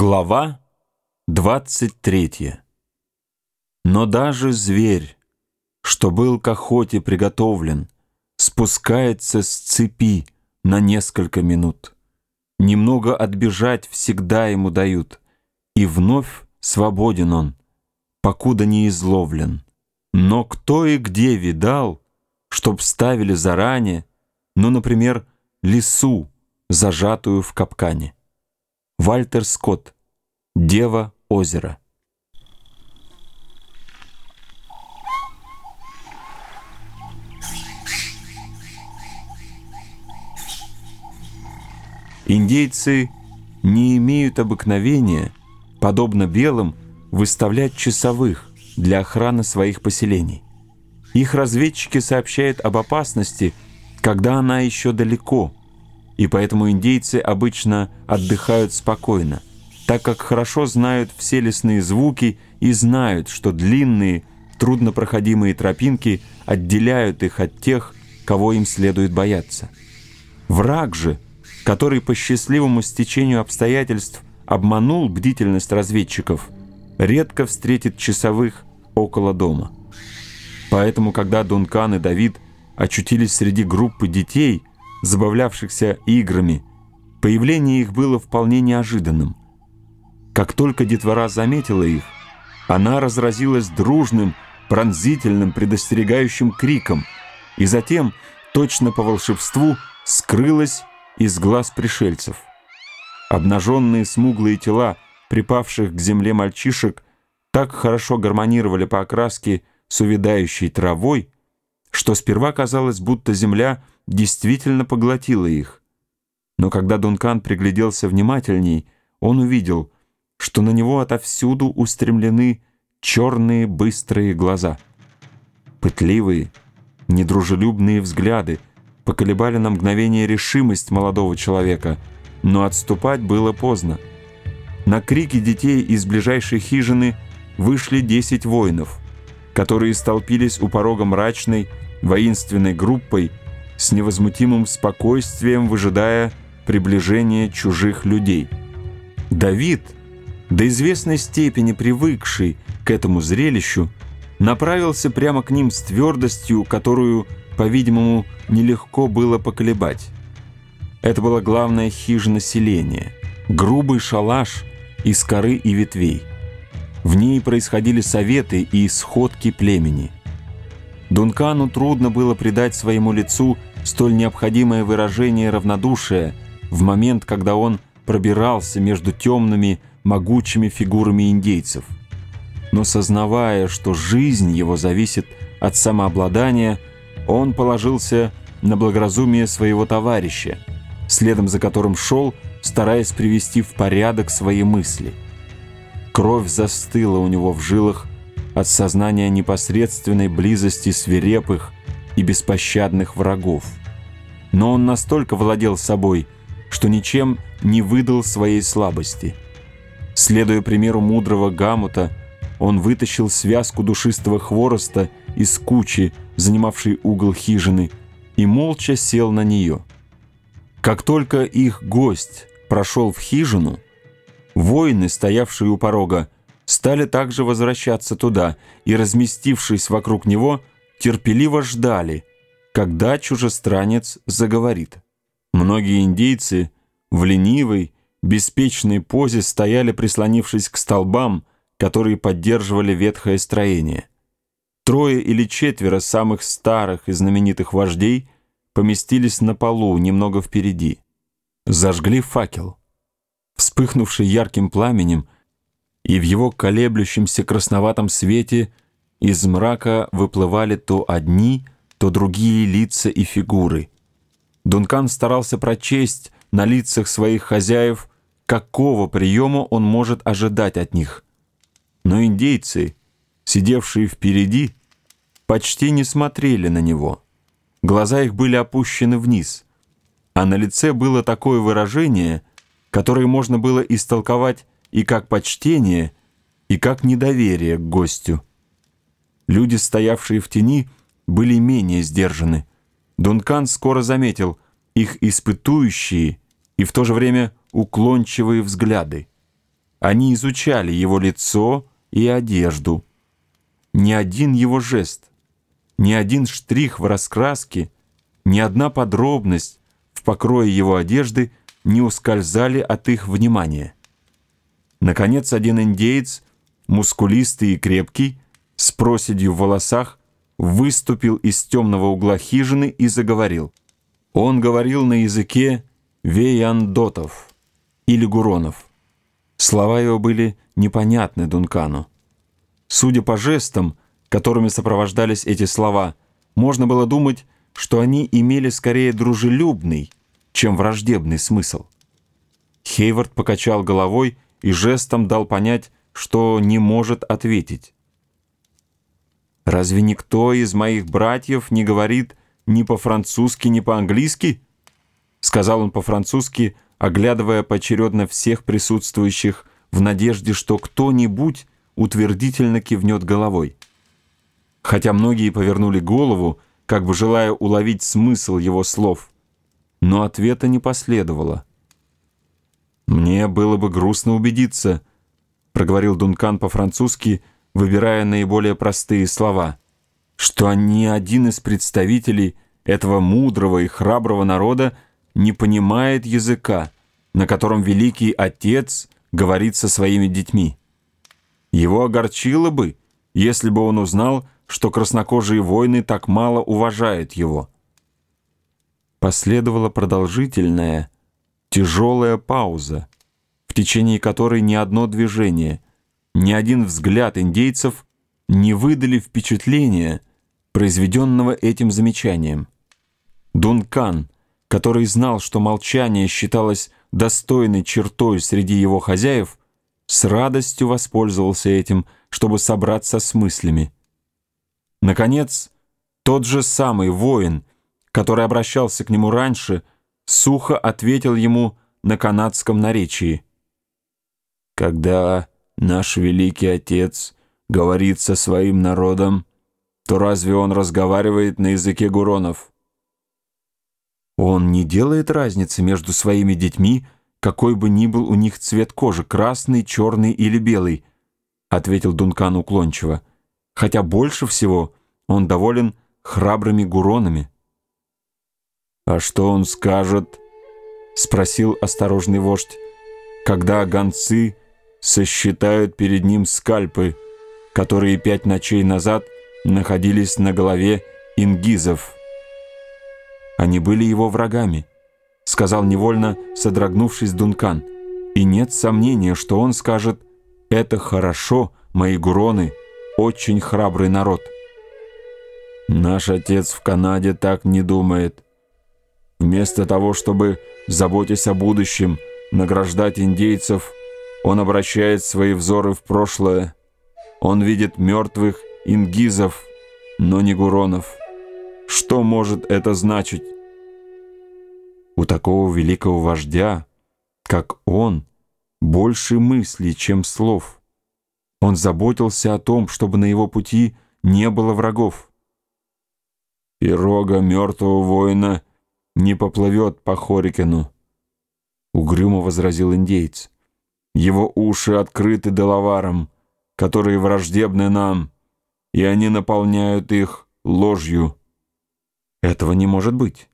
Глава 23 Но даже зверь, что был к охоте приготовлен, спускается с цепи на несколько минут. Немного отбежать всегда ему дают, и вновь свободен он, покуда не изловлен. Но кто и где видал, чтоб ставили заранее, ну, например, лису, зажатую в капкане? Вальтер Скотт. Дева озера. Индейцы не имеют обыкновения, подобно белым, выставлять часовых для охраны своих поселений. Их разведчики сообщают об опасности, когда она еще далеко – и поэтому индейцы обычно отдыхают спокойно, так как хорошо знают все лесные звуки и знают, что длинные, труднопроходимые тропинки отделяют их от тех, кого им следует бояться. Враг же, который по счастливому стечению обстоятельств обманул бдительность разведчиков, редко встретит часовых около дома. Поэтому, когда Дункан и Давид очутились среди группы детей, забавлявшихся играми. Появление их было вполне неожиданным. Как только детвора заметила их, она разразилась дружным, пронзительным, предостерегающим криком и затем, точно по волшебству, скрылась из глаз пришельцев. Обнаженные смуглые тела припавших к земле мальчишек так хорошо гармонировали по окраске с увядающей травой, что сперва казалось, будто земля действительно поглотила их. Но когда Дункан пригляделся внимательней, он увидел, что на него отовсюду устремлены черные быстрые глаза. Пытливые, недружелюбные взгляды поколебали на мгновение решимость молодого человека, но отступать было поздно. На крики детей из ближайшей хижины вышли десять воинов — которые столпились у порога мрачной, воинственной группой с невозмутимым спокойствием, выжидая приближения чужих людей. Давид, до известной степени привыкший к этому зрелищу, направился прямо к ним с твердостью, которую, по-видимому, нелегко было поколебать. Это была главная хижина селения, грубый шалаш из коры и ветвей. В ней происходили советы и сходки племени. Дункану трудно было придать своему лицу столь необходимое выражение равнодушия в момент, когда он пробирался между темными, могучими фигурами индейцев. Но сознавая, что жизнь его зависит от самообладания, он положился на благоразумие своего товарища, следом за которым шел, стараясь привести в порядок свои мысли – Кровь застыла у него в жилах от сознания непосредственной близости свирепых и беспощадных врагов. Но он настолько владел собой, что ничем не выдал своей слабости. Следуя примеру мудрого Гамута, он вытащил связку душистого хвороста из кучи, занимавшей угол хижины, и молча сел на нее. Как только их гость прошел в хижину, Воины, стоявшие у порога, стали также возвращаться туда и, разместившись вокруг него, терпеливо ждали, когда чужестранец заговорит. Многие индейцы в ленивой, беспечной позе стояли, прислонившись к столбам, которые поддерживали ветхое строение. Трое или четверо самых старых и знаменитых вождей поместились на полу немного впереди. Зажгли факел вспыхнувший ярким пламенем, и в его колеблющемся красноватом свете из мрака выплывали то одни, то другие лица и фигуры. Дункан старался прочесть на лицах своих хозяев, какого приема он может ожидать от них. Но индейцы, сидевшие впереди, почти не смотрели на него. Глаза их были опущены вниз, а на лице было такое выражение — которые можно было истолковать и как почтение, и как недоверие к гостю. Люди, стоявшие в тени, были менее сдержаны. Дункан скоро заметил их испытующие и в то же время уклончивые взгляды. Они изучали его лицо и одежду. Ни один его жест, ни один штрих в раскраске, ни одна подробность в покрое его одежды не ускользали от их внимания. Наконец, один индеец, мускулистый и крепкий, с проседью в волосах, выступил из темного угла хижины и заговорил. Он говорил на языке веяндотов или гуронов. Слова его были непонятны Дункану. Судя по жестам, которыми сопровождались эти слова, можно было думать, что они имели скорее дружелюбный, чем враждебный смысл. Хейвард покачал головой и жестом дал понять, что не может ответить. «Разве никто из моих братьев не говорит ни по-французски, ни по-английски?» Сказал он по-французски, оглядывая поочередно всех присутствующих в надежде, что кто-нибудь утвердительно кивнет головой. Хотя многие повернули голову, как бы желая уловить смысл его слов, но ответа не последовало. «Мне было бы грустно убедиться», — проговорил Дункан по-французски, выбирая наиболее простые слова, «что ни один из представителей этого мудрого и храброго народа не понимает языка, на котором Великий Отец говорит со своими детьми. Его огорчило бы, если бы он узнал, что краснокожие воины так мало уважают его. Последовала продолжительная, тяжелая пауза, в течение которой ни одно движение, ни один взгляд индейцев не выдали впечатления, произведенного этим замечанием. Дункан, который знал, что молчание считалось достойной чертой среди его хозяев, с радостью воспользовался этим, чтобы собраться с мыслями. Наконец, тот же самый воин, который обращался к нему раньше, сухо ответил ему на канадском наречии. «Когда наш великий отец говорит со своим народом, то разве он разговаривает на языке гуронов?» Он не делает разницы между своими детьми, какой бы ни был у них цвет кожи, красный, черный или белый, ответил Дункан уклончиво, хотя больше всего он доволен храбрыми гуронами. «А что он скажет?» — спросил осторожный вождь, когда гонцы сосчитают перед ним скальпы, которые пять ночей назад находились на голове ингизов. Они были его врагами, сказал невольно, содрогнувшись Дункан. И нет сомнения, что он скажет «Это хорошо, мои гуроны, очень храбрый народ». Наш отец в Канаде так не думает. Вместо того, чтобы, заботясь о будущем, награждать индейцев, он обращает свои взоры в прошлое. Он видит мертвых ингизов, но не гуронов. Что может это значить? У такого великого вождя, как он, больше мыслей, чем слов. Он заботился о том, чтобы на его пути не было врагов. «Пирога мертвого воина не поплывет по Хорикену», — угрюмо возразил индейец. «Его уши открыты деловаром, которые враждебны нам, и они наполняют их ложью». «Этого не может быть.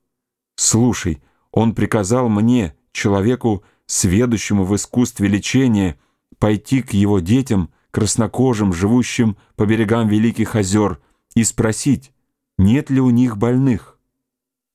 Слушай, он приказал мне, человеку, сведущему в искусстве лечения, пойти к его детям, краснокожим, живущим по берегам Великих озер, и спросить, нет ли у них больных.